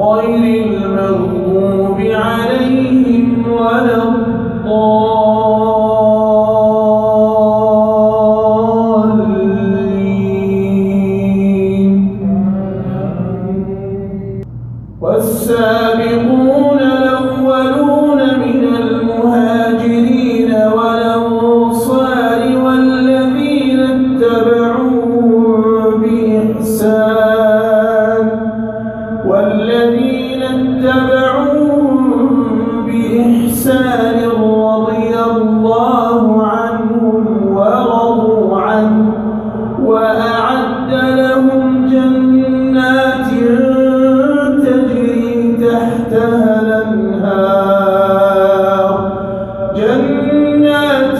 غير المغضوب عليهم بإحسان رضي الله عنهم ورضوا عنه وأعد لهم جنات تجري تحتها الأنهار. جنات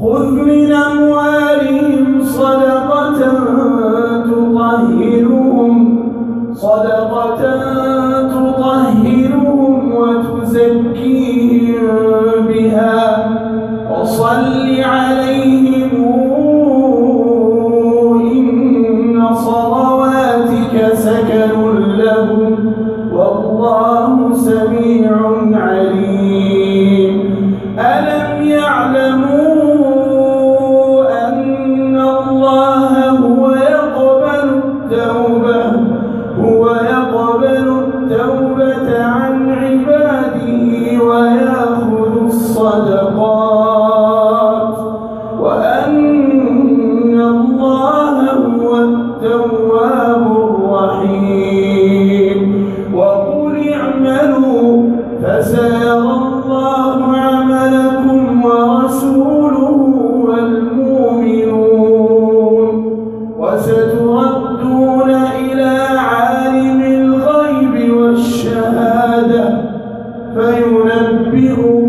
خذ من الصدقات وأن الله هو التواب الرحيم. وقل اعملوا فسيرى الله عملكم ورسوله والمؤمنون. وستردون إلى عالم الغيب والشهادة فينبئكم